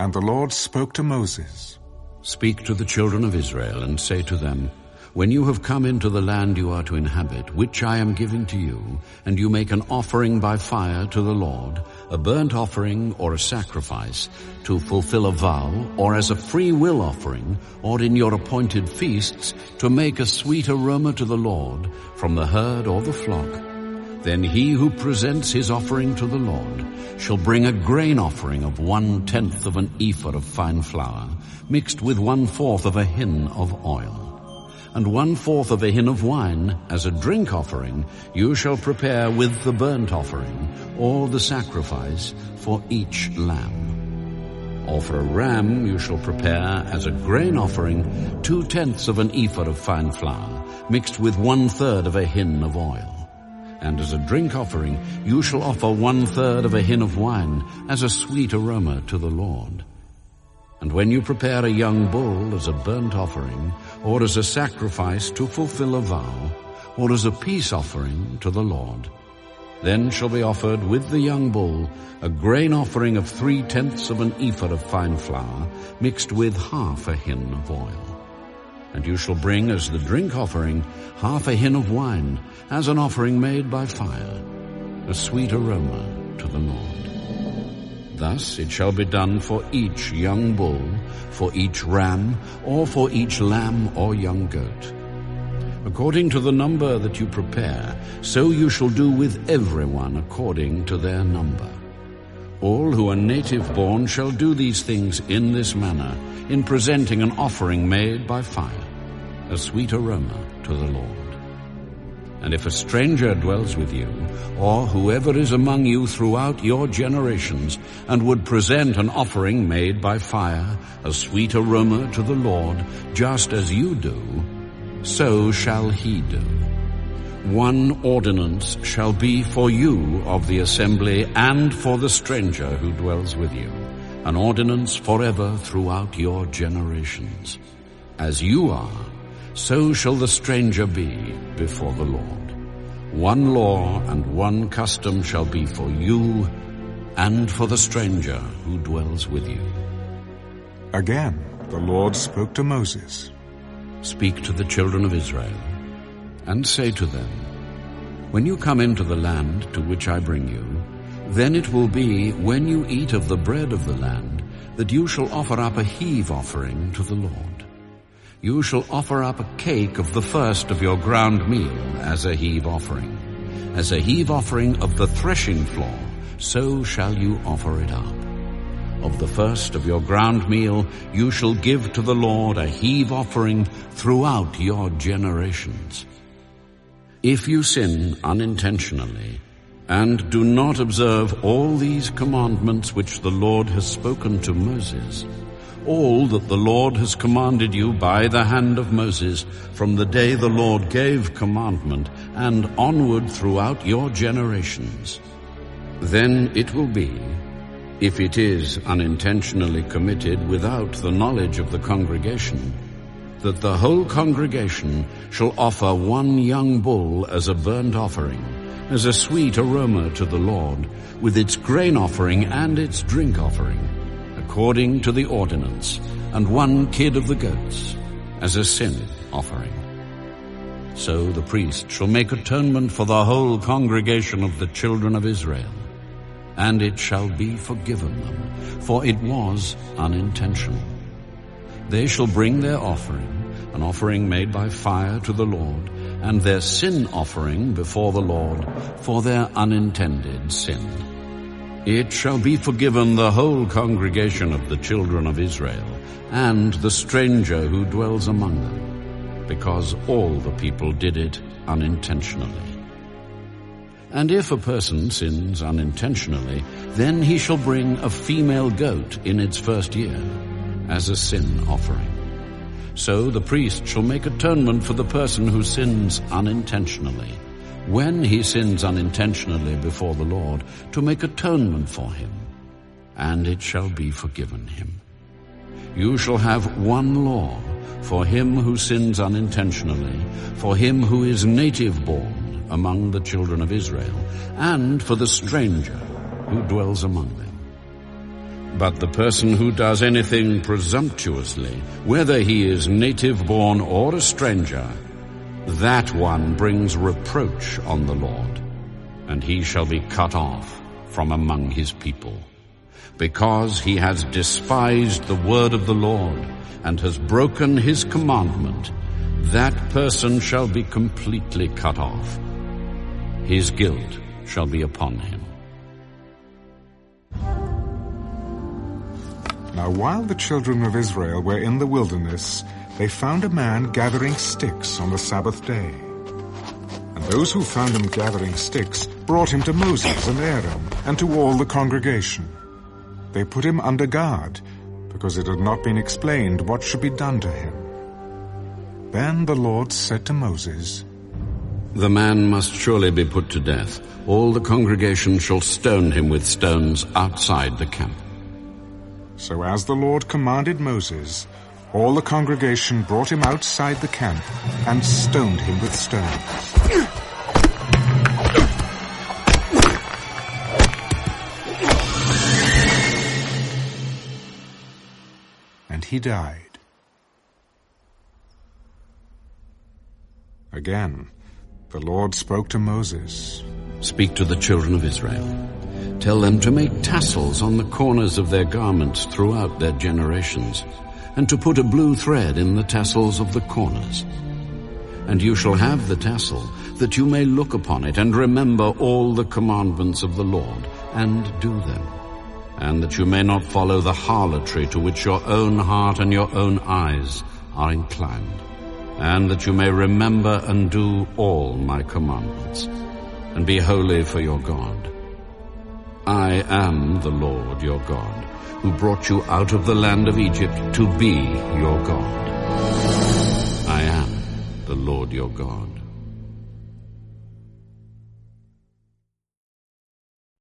And the Lord spoke to Moses. Speak to the children of Israel and say to them, When you have come into the land you are to inhabit, which I am giving to you, and you make an offering by fire to the Lord, a burnt offering or a sacrifice, to fulfill a vow, or as a free will offering, or in your appointed feasts, to make a sweet aroma to the Lord from the herd or the flock, then he who presents his offering to the Lord shall bring a grain offering of one-tenth of an ephah of fine flour, mixed with one-fourth of a hin of oil. And one-fourth of a hin of wine, as a drink offering, you shall prepare with the burnt offering, or the sacrifice, for each lamb. Or for a ram you shall prepare, as a grain offering, two-tenths of an ephah of fine flour, mixed with one-third of a hin of oil and as a drink offering you shall offer one-third of a hin of wine as a sweet aroma to the Lord. And when you prepare a young bull as a burnt offering, or as a sacrifice to fulfill a vow, or as a peace offering to the Lord, then shall be offered with the young bull a grain offering of three-tenths of an ephah of fine flour, mixed with half a hin of oil. And you shall bring as the drink offering half a hin of wine, as an offering made by fire, a sweet aroma to the Lord. Thus it shall be done for each young bull, for each ram, or for each lamb or young goat. According to the number that you prepare, so you shall do with everyone according to their number. All who are native born shall do these things in this manner, in presenting an offering made by fire, a sweet aroma to the Lord. And if a stranger dwells with you, or whoever is among you throughout your generations, and would present an offering made by fire, a sweet aroma to the Lord, just as you do, so shall he do. One ordinance shall be for you of the assembly and for the stranger who dwells with you, an ordinance forever throughout your generations. As you are, so shall the stranger be before the Lord. One law and one custom shall be for you and for the stranger who dwells with you. Again, the Lord spoke to Moses. Speak to the children of Israel and say to them, When you come into the land to which I bring you, then it will be, when you eat of the bread of the land, that you shall offer up a heave offering to the Lord. You shall offer up a cake of the first of your ground meal as a heave offering. As a heave offering of the threshing floor, so shall you offer it up. Of the first of your ground meal you shall give to the Lord a heave offering throughout your generations. If you sin unintentionally, and do not observe all these commandments which the Lord has spoken to Moses, all that the Lord has commanded you by the hand of Moses from the day the Lord gave commandment and onward throughout your generations, then it will be, if it is unintentionally committed without the knowledge of the congregation, that the whole congregation shall offer one young bull as a burnt offering, as a sweet aroma to the Lord, with its grain offering and its drink offering, according to the ordinance, and one kid of the goats, as a sin offering. So the priest shall make atonement for the whole congregation of the children of Israel, and it shall be forgiven them, for it was unintentional. They shall bring their offering, an offering made by fire to the Lord, and their sin offering before the Lord for their unintended sin. It shall be forgiven the whole congregation of the children of Israel, and the stranger who dwells among them, because all the people did it unintentionally. And if a person sins unintentionally, then he shall bring a female goat in its first year, as a sin offering. So the priest shall make atonement for the person who sins unintentionally, when he sins unintentionally before the Lord, to make atonement for him, and it shall be forgiven him. You shall have one law for him who sins unintentionally, for him who is native born among the children of Israel, and for the stranger who dwells among them. But the person who does anything presumptuously, whether he is native born or a stranger, that one brings reproach on the Lord, and he shall be cut off from among his people. Because he has despised the word of the Lord and has broken his commandment, that person shall be completely cut off. His guilt shall be upon him. Now while the children of Israel were in the wilderness, they found a man gathering sticks on the Sabbath day. And those who found him gathering sticks brought him to Moses and Aaron and to all the congregation. They put him under guard, because it had not been explained what should be done to him. Then the Lord said to Moses, The man must surely be put to death. All the congregation shall stone him with stones outside the camp. So as the Lord commanded Moses, all the congregation brought him outside the camp and stoned him with stones. And he died. Again, the Lord spoke to Moses. Speak to the children of Israel. Tell them to make tassels on the corners of their garments throughout their generations, and to put a blue thread in the tassels of the corners. And you shall have the tassel, that you may look upon it and remember all the commandments of the Lord, and do them. And that you may not follow the harlotry to which your own heart and your own eyes are inclined. And that you may remember and do all my commandments, and be holy for your God. I am the Lord your God, who brought you out of the land of Egypt to be your God. I am the Lord your God.